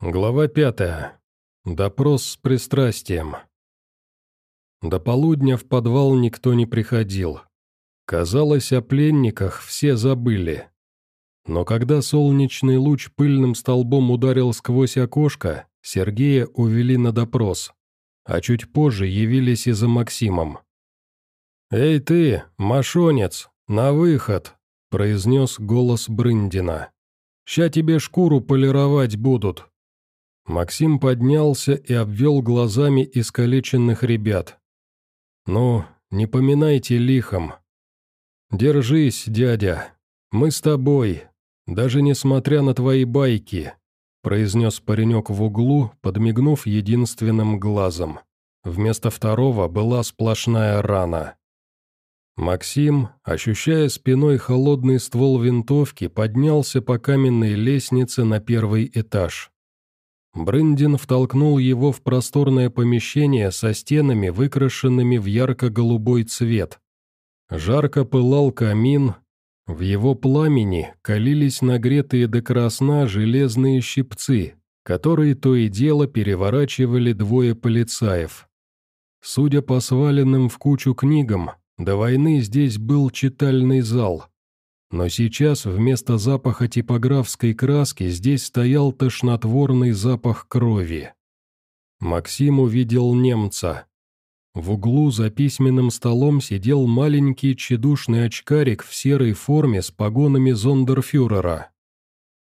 Глава пятая. Допрос с пристрастием. До полудня в подвал никто не приходил. Казалось, о пленниках все забыли. Но когда солнечный луч пыльным столбом ударил сквозь окошко, Сергея увели на допрос, а чуть позже явились и за Максимом. «Эй ты, мошонец, на выход!» – произнес голос Брындина. «Ща тебе шкуру полировать будут, Максим поднялся и обвел глазами искалеченных ребят. «Ну, не поминайте лихом. Держись, дядя. Мы с тобой, даже несмотря на твои байки», произнес паренек в углу, подмигнув единственным глазом. Вместо второго была сплошная рана. Максим, ощущая спиной холодный ствол винтовки, поднялся по каменной лестнице на первый этаж. Брындин втолкнул его в просторное помещение со стенами, выкрашенными в ярко-голубой цвет. Жарко пылал камин, в его пламени калились нагретые до красна железные щипцы, которые то и дело переворачивали двое полицаев. Судя по сваленным в кучу книгам, до войны здесь был читальный зал. Но сейчас вместо запаха типографской краски здесь стоял тошнотворный запах крови. Максим увидел немца. В углу за письменным столом сидел маленький тщедушный очкарик в серой форме с погонами зондерфюрера.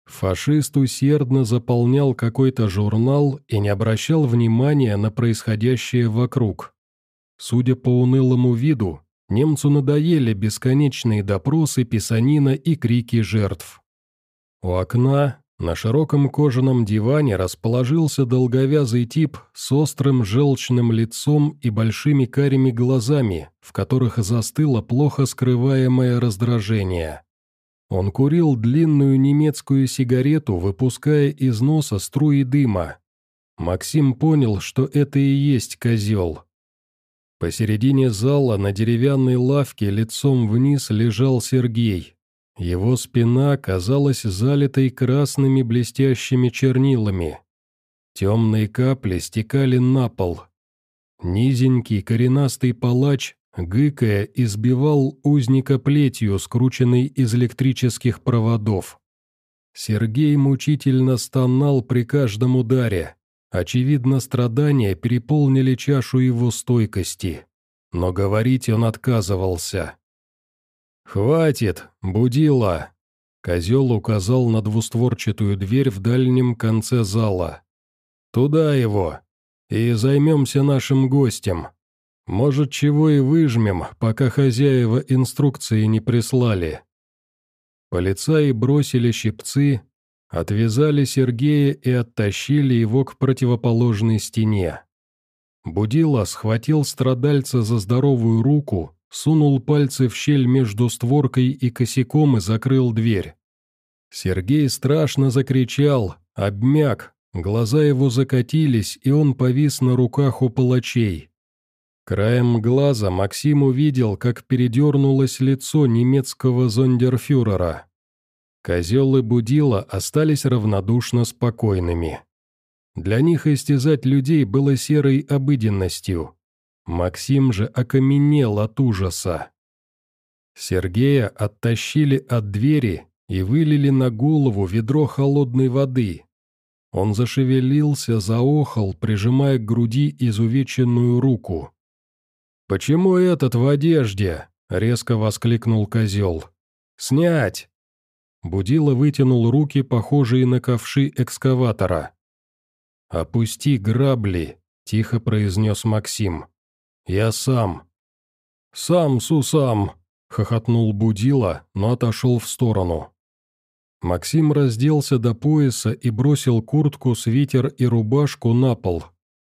Фашист усердно заполнял какой-то журнал и не обращал внимания на происходящее вокруг. Судя по унылому виду, Немцу надоели бесконечные допросы, писанина и крики жертв. У окна на широком кожаном диване расположился долговязый тип с острым желчным лицом и большими карими глазами, в которых застыло плохо скрываемое раздражение. Он курил длинную немецкую сигарету, выпуская из носа струи дыма. Максим понял, что это и есть козел. Посередине зала на деревянной лавке лицом вниз лежал Сергей. Его спина казалась залитой красными блестящими чернилами. Темные капли стекали на пол. Низенький коренастый палач, гыкая, избивал узника плетью, скрученной из электрических проводов. Сергей мучительно стонал при каждом ударе. Очевидно, страдания переполнили чашу его стойкости. Но говорить он отказывался. «Хватит, будила!» Козел указал на двустворчатую дверь в дальнем конце зала. «Туда его, и займемся нашим гостем. Может, чего и выжмем, пока хозяева инструкции не прислали». Полицаи бросили щипцы, Отвязали Сергея и оттащили его к противоположной стене. Будила схватил страдальца за здоровую руку, сунул пальцы в щель между створкой и косяком и закрыл дверь. Сергей страшно закричал, обмяк, глаза его закатились, и он повис на руках у палачей. Краем глаза Максим увидел, как передернулось лицо немецкого зондерфюрера. Козел и Будила остались равнодушно спокойными. Для них истязать людей было серой обыденностью. Максим же окаменел от ужаса. Сергея оттащили от двери и вылили на голову ведро холодной воды. Он зашевелился, заохал, прижимая к груди изувеченную руку. «Почему этот в одежде?» — резко воскликнул козел. «Снять!» Будила вытянул руки, похожие на ковши экскаватора. «Опусти грабли», — тихо произнес Максим. «Я сам». «Сам, Сусам», — хохотнул Будила, но отошел в сторону. Максим разделся до пояса и бросил куртку, свитер и рубашку на пол.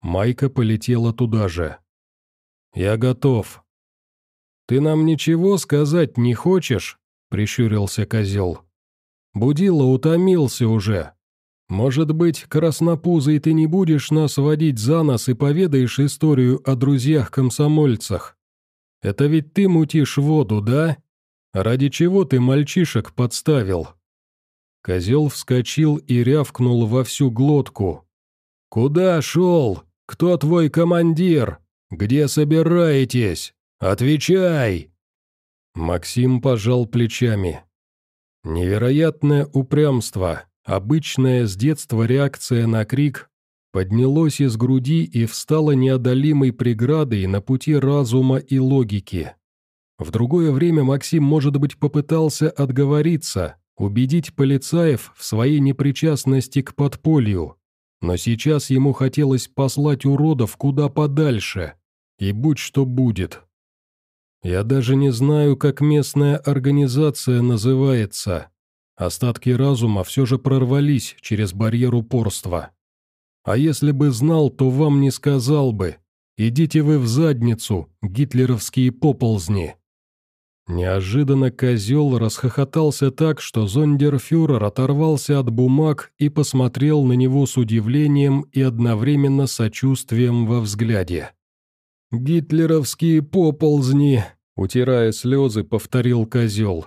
Майка полетела туда же. «Я готов». «Ты нам ничего сказать не хочешь?» — прищурился козел. Будила утомился уже. Может быть, краснопузый ты не будешь нас водить за нос и поведаешь историю о друзьях-комсомольцах? Это ведь ты мутишь воду, да? Ради чего ты мальчишек подставил?» Козел вскочил и рявкнул во всю глотку. «Куда шел? Кто твой командир? Где собираетесь? Отвечай!» Максим пожал плечами. Невероятное упрямство, обычная с детства реакция на крик, поднялось из груди и встало неодолимой преградой на пути разума и логики. В другое время Максим, может быть, попытался отговориться, убедить полицаев в своей непричастности к подполью, но сейчас ему хотелось послать уродов куда подальше, и будь что будет. Я даже не знаю, как местная организация называется. Остатки разума все же прорвались через барьер упорства. А если бы знал, то вам не сказал бы. Идите вы в задницу, гитлеровские поползни. Неожиданно козел расхохотался так, что зондерфюрер оторвался от бумаг и посмотрел на него с удивлением и одновременно сочувствием во взгляде. «Гитлеровские поползни!» — утирая слезы, повторил козел.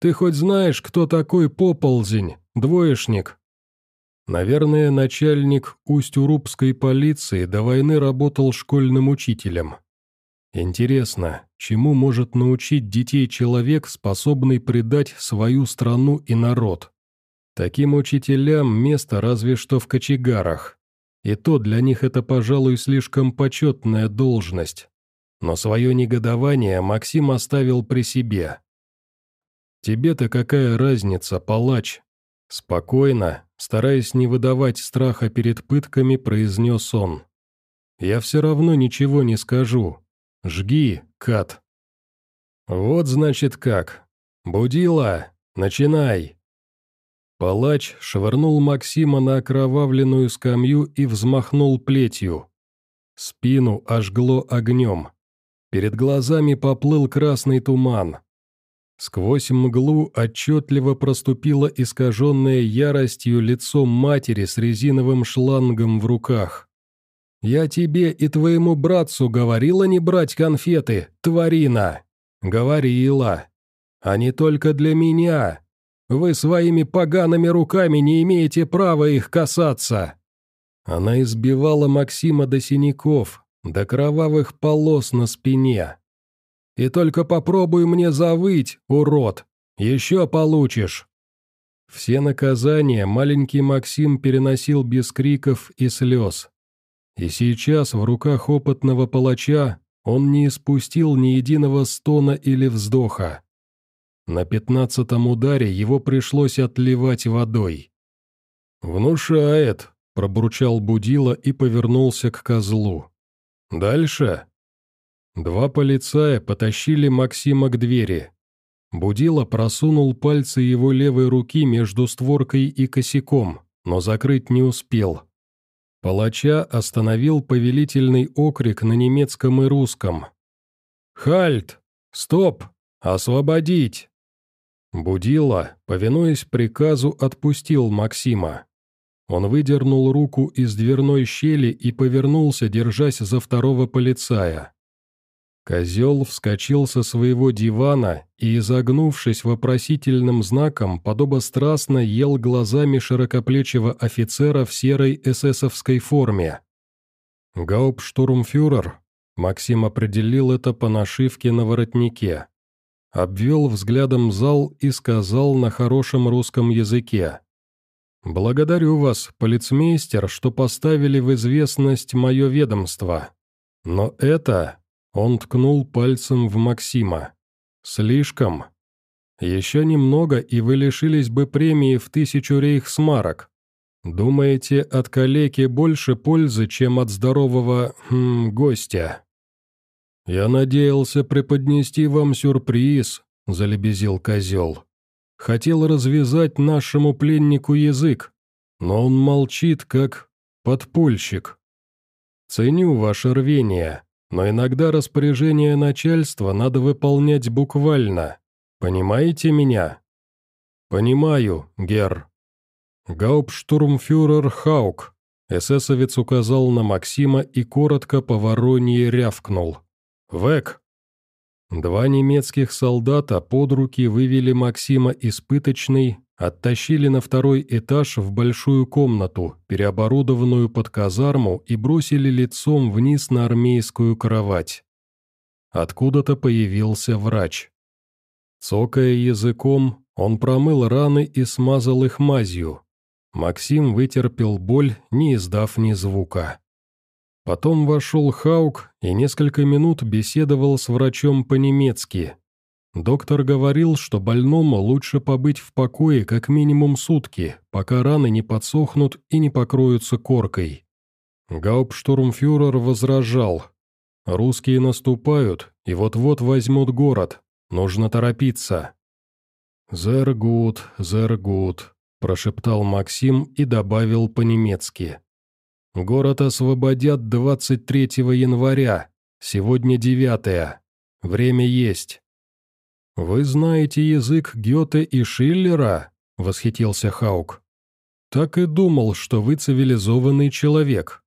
«Ты хоть знаешь, кто такой поползень, двоечник?» Наверное, начальник Усть-Урубской полиции до войны работал школьным учителем. Интересно, чему может научить детей человек, способный предать свою страну и народ? Таким учителям место разве что в кочегарах. И то для них это, пожалуй, слишком почетная должность. Но свое негодование Максим оставил при себе. «Тебе-то какая разница, палач?» Спокойно, стараясь не выдавать страха перед пытками, произнес он. «Я все равно ничего не скажу. Жги, кат». «Вот значит как. Будила, начинай!» Палач швырнул Максима на окровавленную скамью и взмахнул плетью. Спину ожгло огнем. Перед глазами поплыл красный туман. Сквозь мглу отчетливо проступило искаженное яростью лицо матери с резиновым шлангом в руках. «Я тебе и твоему братцу говорила не брать конфеты, тварина!» «Говорила. А не только для меня, вы своими погаными руками не имеете права их касаться!» Она избивала Максима до синяков, до кровавых полос на спине. «И только попробуй мне завыть, урод! Еще получишь!» Все наказания маленький Максим переносил без криков и слез. И сейчас в руках опытного палача он не испустил ни единого стона или вздоха. На пятнадцатом ударе его пришлось отливать водой. «Внушает», — пробурчал Будила и повернулся к козлу. «Дальше?» Два полицая потащили Максима к двери. Будила просунул пальцы его левой руки между створкой и косяком, но закрыть не успел. Палача остановил повелительный окрик на немецком и русском. «Хальт! Стоп! Освободить!» Будила, повинуясь приказу, отпустил Максима. Он выдернул руку из дверной щели и повернулся, держась за второго полицая. Козел вскочил со своего дивана и, изогнувшись вопросительным знаком, подобострастно ел глазами широкоплечего офицера в серой эсэсовской форме. «Гауптштурмфюрер», — Максим определил это по нашивке на воротнике обвел взглядом зал и сказал на хорошем русском языке. «Благодарю вас, полицмейстер, что поставили в известность мое ведомство. Но это...» — он ткнул пальцем в Максима. «Слишком. Еще немного, и вы лишились бы премии в тысячу рейхсмарок. Думаете, от калеки больше пользы, чем от здорового... Хм, гостя?» «Я надеялся преподнести вам сюрприз», — залебезил козел. «Хотел развязать нашему пленнику язык, но он молчит, как подпольщик. Ценю ваше рвение, но иногда распоряжение начальства надо выполнять буквально. Понимаете меня?» «Понимаю, Герр». «Гауптштурмфюрер Хаук», — эсэсовец указал на Максима и коротко по воронье рявкнул. «Век!» Два немецких солдата под руки вывели Максима из пыточной, Оттащили на второй этаж в большую комнату, переоборудованную под казарму, и бросили лицом вниз на армейскую кровать. Откуда-то появился врач. Цокая языком, он промыл раны и смазал их мазью. Максим вытерпел боль, не издав ни звука. Потом вошел Хаук и несколько минут беседовал с врачом по-немецки. Доктор говорил, что больному лучше побыть в покое как минимум сутки, пока раны не подсохнут и не покроются коркой. Гауптштурмфюрер возражал. «Русские наступают и вот-вот возьмут город. Нужно торопиться». «Зергут, зергут», – прошептал Максим и добавил по-немецки. «Город освободят 23 января. Сегодня 9 Время есть». «Вы знаете язык Гёте и Шиллера?» – восхитился Хаук. «Так и думал, что вы цивилизованный человек».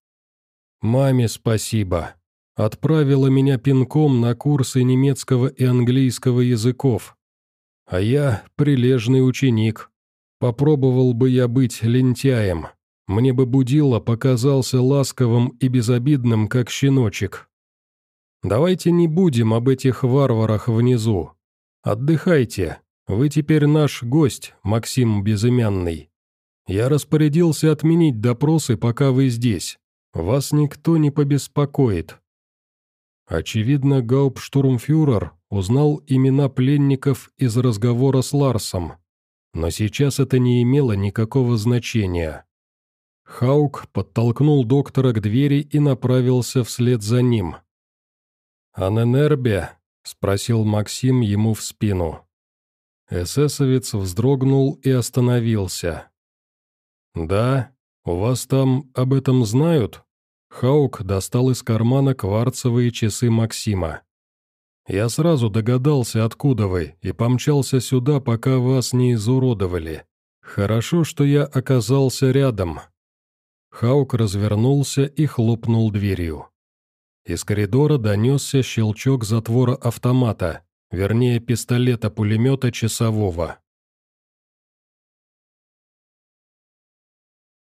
«Маме спасибо. Отправила меня пинком на курсы немецкого и английского языков. А я прилежный ученик. Попробовал бы я быть лентяем. Мне бы Будило показался ласковым и безобидным, как щеночек. Давайте не будем об этих варварах внизу. Отдыхайте. Вы теперь наш гость, Максим Безымянный. Я распорядился отменить допросы, пока вы здесь. Вас никто не побеспокоит. Очевидно, гауптштурмфюрер узнал имена пленников из разговора с Ларсом, но сейчас это не имело никакого значения. Хаук подтолкнул доктора к двери и направился вслед за ним. «Аненербе?» — спросил Максим ему в спину. Эсэсовец вздрогнул и остановился. «Да? У вас там об этом знают?» Хаук достал из кармана кварцевые часы Максима. «Я сразу догадался, откуда вы, и помчался сюда, пока вас не изуродовали. Хорошо, что я оказался рядом». Хаук развернулся и хлопнул дверью. Из коридора донесся щелчок затвора автомата, вернее, пистолета-пулемета часового.